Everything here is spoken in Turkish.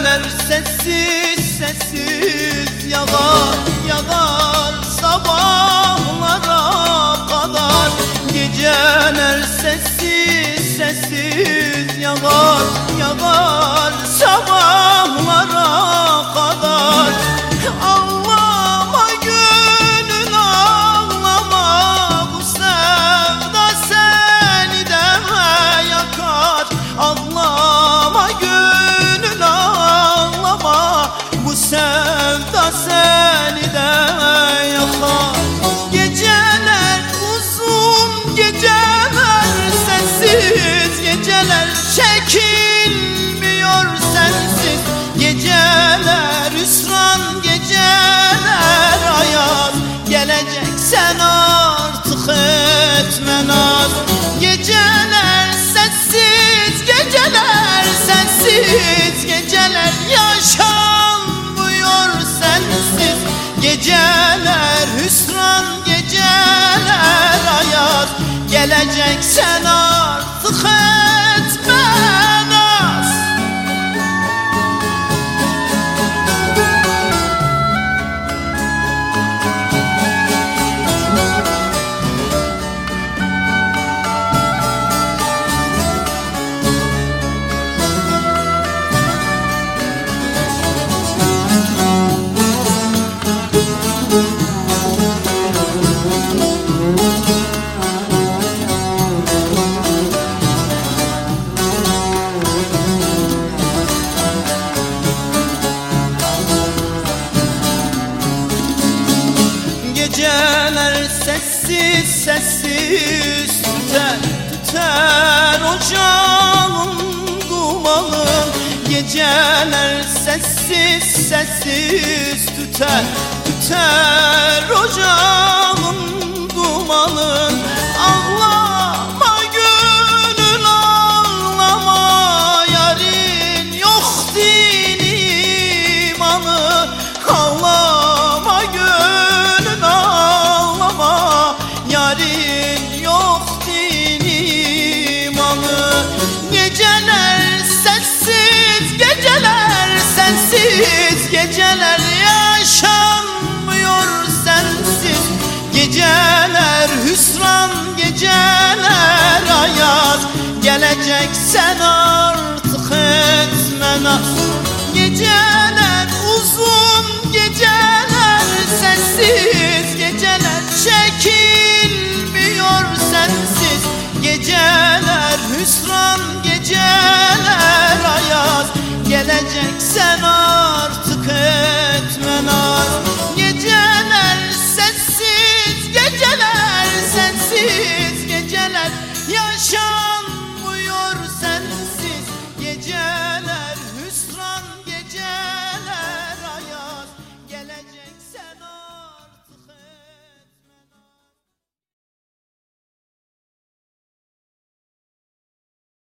Geceler sessiz sessiz yağar yağar sabahlara kadar. Geceler sessiz sessiz yağar yağar sabahlara sessiz geceler çekilmiyor sensiz. Geceler hüsran geceler ayaz Geleceksen artık etme naz. Geceler sessiz geceler sensiz. Geceler yaşanmıyor sensiz. Geceler hüsran geceler ayaz Geleceksen artık etme Geceler sessiz sessiz. Tüter tüter ocağın dumanı. Geceler sessiz sessiz. Tüter tüter ocağın geceler hüsran geceler ayaz Gelecek sen artık etme naz. Geceler uzun geceler sessiz Geceler çekilmiyor sensiz. Geceler hüsran geceler ayaz Gelecek sen artık